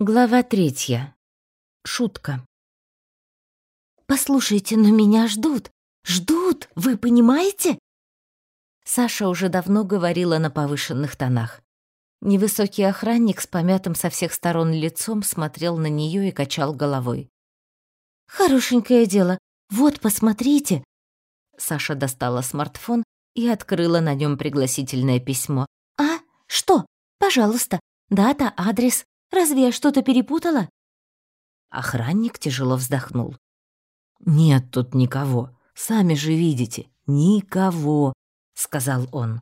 Глава третья. Шутка. «Послушайте, но меня ждут! Ждут! Вы понимаете?» Саша уже давно говорила на повышенных тонах. Невысокий охранник с помятым со всех сторон лицом смотрел на нее и качал головой. «Хорошенькое дело. Вот, посмотрите!» Саша достала смартфон и открыла на нем пригласительное письмо. «А? Что? Пожалуйста. Дата, адрес. Разве я что-то перепутала?» Охранник тяжело вздохнул. «Нет тут никого. Сами же видите. Никого», — сказал он.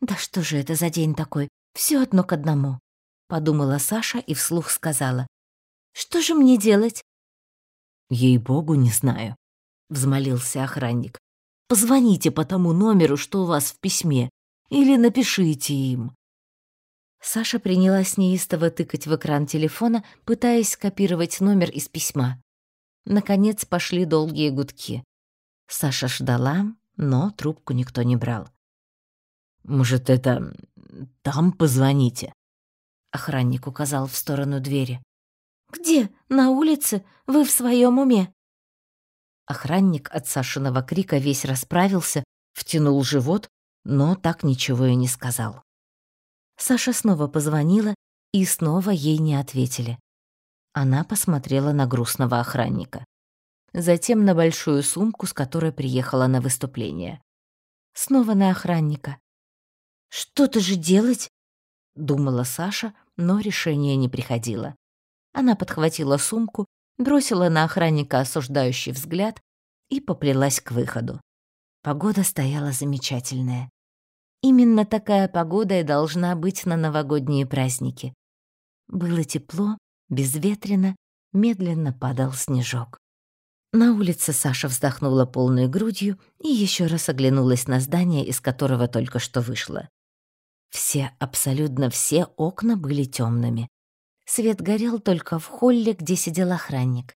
«Да что же это за день такой? Все одно к одному», — подумала Саша и вслух сказала. «Что же мне делать?» «Ей-богу, не знаю», — взмолился охранник. «Позвоните по тому номеру, что у вас в письме, или напишите им. Саша принялась неистово тыкать в экран телефона, пытаясь скопировать номер из письма. Наконец пошли долгие гудки. Саша ждала, но трубку никто не брал. «Может, это... там позвоните?» Охранник указал в сторону двери. «Где? На улице? Вы в своем уме?» Охранник от Сашиного крика весь расправился, втянул живот, но так ничего и не сказал. Саша снова позвонила, и снова ей не ответили. Она посмотрела на грустного охранника. Затем на большую сумку, с которой приехала на выступление. Снова на охранника. «Что-то же делать?» — думала Саша, но решение не приходило. Она подхватила сумку, бросила на охранника осуждающий взгляд и поплелась к выходу. Погода стояла замечательная. Именно такая погода и должна быть на новогодние праздники. Было тепло, безветренно, медленно падал снежок. На улице Саша вздохнула полной грудью и еще раз оглянулась на здание, из которого только что вышла. Все, абсолютно все окна были темными. Свет горел только в холле, где сидел охранник.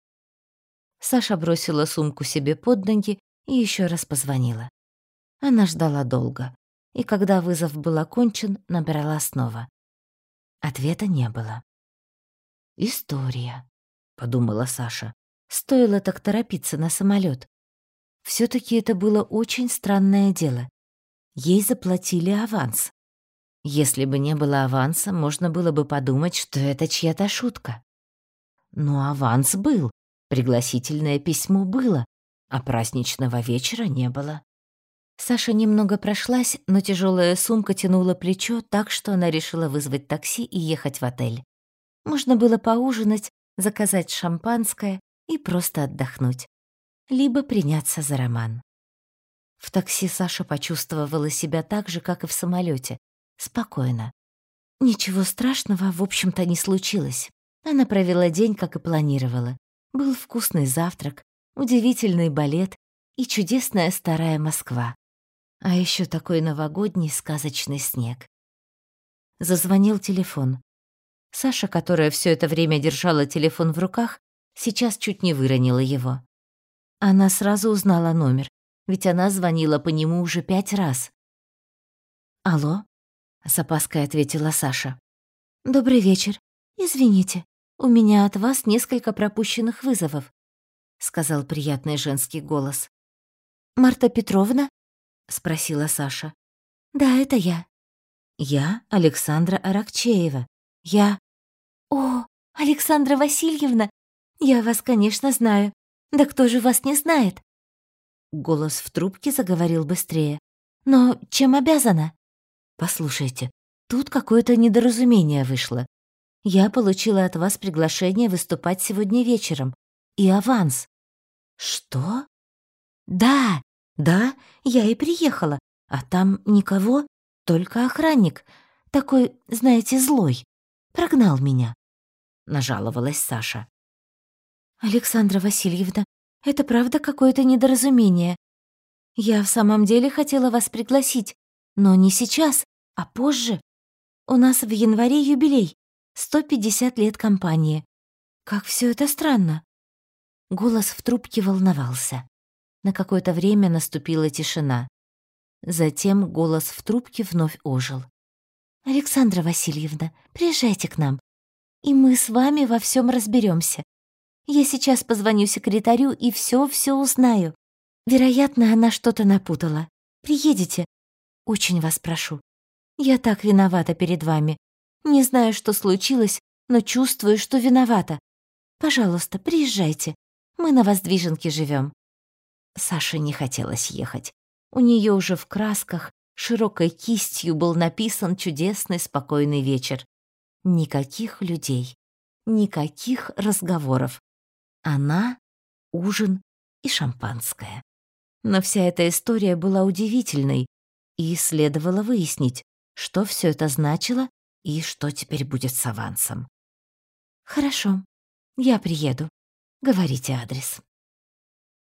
Саша бросила сумку себе под ноги и еще раз позвонила. Она ждала долго и когда вызов был окончен, набрала снова. Ответа не было. «История», — подумала Саша. «Стоило так торопиться на самолет. все таки это было очень странное дело. Ей заплатили аванс. Если бы не было аванса, можно было бы подумать, что это чья-то шутка. Но аванс был, пригласительное письмо было, а праздничного вечера не было. Саша немного прошлась, но тяжелая сумка тянула плечо так, что она решила вызвать такси и ехать в отель. Можно было поужинать, заказать шампанское и просто отдохнуть. Либо приняться за роман. В такси Саша почувствовала себя так же, как и в самолете, спокойно. Ничего страшного, в общем-то, не случилось. Она провела день, как и планировала. Был вкусный завтрак, удивительный балет и чудесная старая Москва. А еще такой новогодний сказочный снег. Зазвонил телефон. Саша, которая все это время держала телефон в руках, сейчас чуть не выронила его. Она сразу узнала номер, ведь она звонила по нему уже пять раз. «Алло?» — с опаской ответила Саша. «Добрый вечер. Извините, у меня от вас несколько пропущенных вызовов», — сказал приятный женский голос. «Марта Петровна?» — спросила Саша. «Да, это я». «Я Александра Аракчеева. Я...» «О, Александра Васильевна, я вас, конечно, знаю. Да кто же вас не знает?» Голос в трубке заговорил быстрее. «Но чем обязана?» «Послушайте, тут какое-то недоразумение вышло. Я получила от вас приглашение выступать сегодня вечером. И аванс». «Что?» «Да, да, я и приехала, а там никого, только охранник, такой, знаете, злой. Прогнал меня. Нажаловалась Саша. Александра Васильевна, это правда какое-то недоразумение. Я в самом деле хотела вас пригласить, но не сейчас, а позже. У нас в январе юбилей, 150 лет компании. Как все это странно. Голос в трубке волновался. На какое-то время наступила тишина. Затем голос в трубке вновь ожил. «Александра Васильевна, приезжайте к нам. и мы с вами во всем разберемся. Я сейчас позвоню секретарю и все-все узнаю. Вероятно, она что-то напутала. Приедете? Очень вас прошу. Я так виновата перед вами. Не знаю, что случилось, но чувствую, что виновата. Пожалуйста, приезжайте. Мы на Воздвиженке живем. Саше не хотелось ехать. У нее уже в красках широкой кистью был написан чудесный спокойный вечер. Никаких людей, никаких разговоров. Она, ужин и шампанское. Но вся эта история была удивительной, и следовало выяснить, что все это значило и что теперь будет с авансом. «Хорошо, я приеду. Говорите адрес».